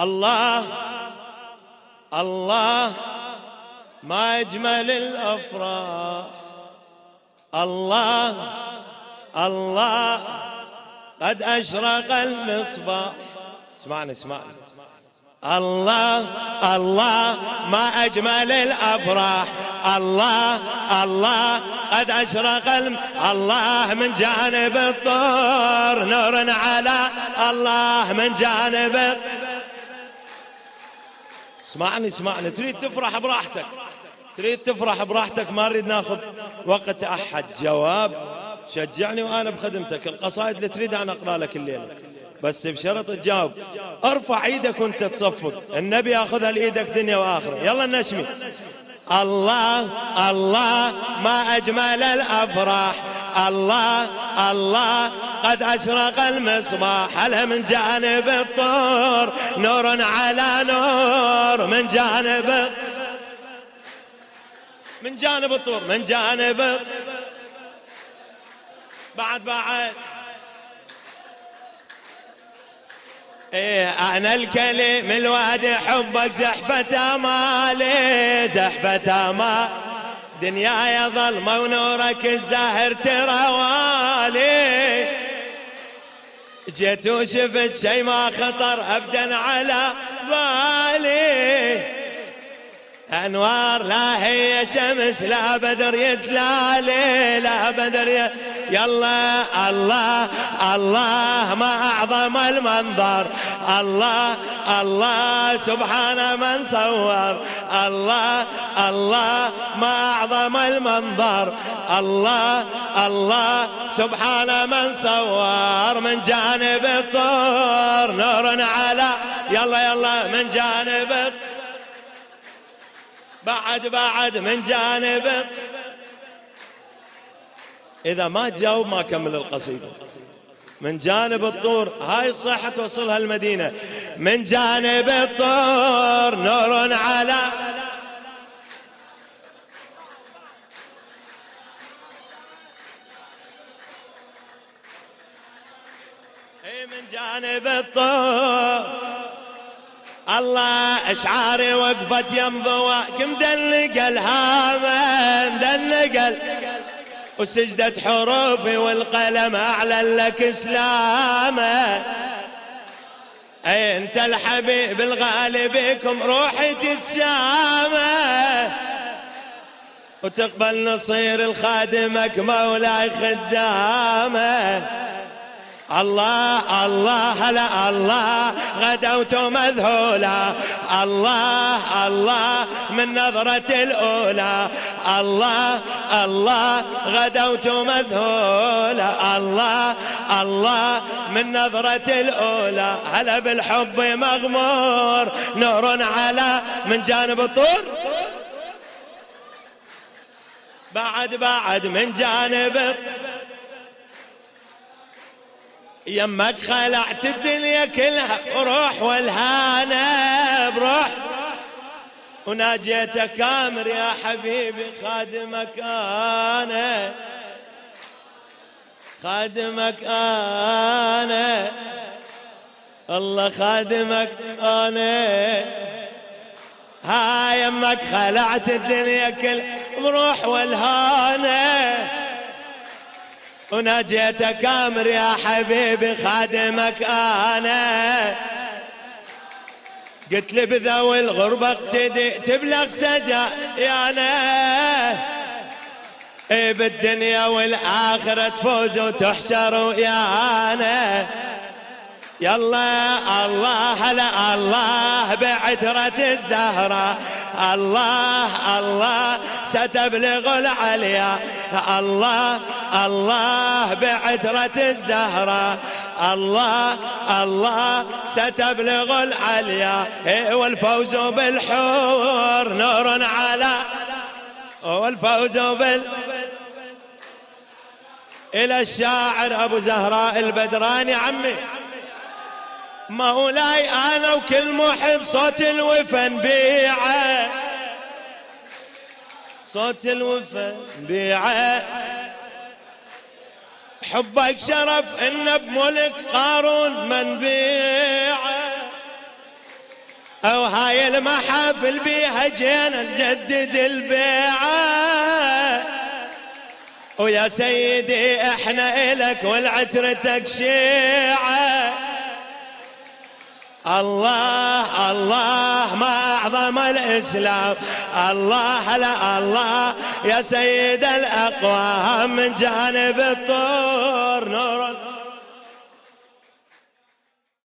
الله الله ما أجمل الأفراح. الله الله قد أشرق المصباح. اسمعني اسمعني. الله الله ما أجمل الأفراح. الله الله قد الم... الله من جانب الطور. نور على الله من جانب اسمعني اسمعني. تريد تفرح براحتك. تريد تفرح براحتك ما نريد ناخذ وقت أحد. جواب شجعني وأنا بخدمتك. القصائد اللي تريد أنا أقرأ لك الليلة. بس بشرط تجاوب. ارفع إيدك وأنت تصفق النبي ياخذها لإيدك دنيا وآخرة. يلا نشمي. الله الله ما أجمل الأفراح. الله الله قد أشرق المصباح هلا من جانب الطور نور على نور. من جانب من جانب الطور من جانب بعد بعد إيه أنا الكلم الوادي حبك زحفة مالي زحفة ما. دنيا ظلمة ونورك الزاهر ترى والي جيت وشفت شي ما خطر أبدا على بالي أنوار لا هي شمس لا بدر يتلالي لا بدر يتلالي يلا الله الله ما أعظم المنظر. الله الله سبحان من صور. الله الله ما أعظم المنظر. الله الله سبحان من صور. من جانب الطور نور على يلا يلا من جانب بعد بعد من جانب إذا ما تجاوب ما كمل القصيدة من جانب الطور هاي الصحة توصلها المدينة. من جانب الطور نور على إيه من جانب الطور. الله أشعاري وقفت يم ضواك مدلق الهامة مدلق وسجدت حروفي والقلم أعلن لك إسلامه أي أنت الحبيب الغالي بكم روحي تتسامى. وتقبل نصير الخادمك مولاي خدامة. الله الله لا الله غدوت مذهولا. الله الله من نظرة الأولى. الله الله غدوت مذهولا. الله الله من نظرة الأولى. هلا بالحب مغمور. نور على من جانب الطور. بعد بعد من جانب الطور يمك خلعت الدنيا كلها بروح والهانة بروح. وناجيتك كامر يا حبيبي خادمك أنا خادمك أنا الله خادمك أنا هاي يمك خلعت الدنيا كلها بروح والهانه ونجيتك أمر يا حبيبي خادمك أنا قلت لي بذوي الغربة اقتدي تبلغ سجا يا أنا. إيه بالدنيا والآخرة تفوز وتحشر يا أنا. يلا الله لا الله بعترة الزهرة. الله الله ستبلغ العليا. الله الله بعترة الزهرة. الله الله ستبلغ العليا. إيه، والفوز بالحور نور على. والفوز بال. إلى الشاعر أبو زهراء البدراني عمي. مولاي أنا وكل محب صوت الوفن بيعة. صوت الوفا بيعة. حبك شرف إن بملك قارون من بيعه. أو هاي المحافل بيها جينا نجدد البيعة. ويا سيدي إحنا إلك والعترتك شيعة الله الله ما اعظم الإسلام. الله لا الله. يا سيد الأقوام من جانب الطور نور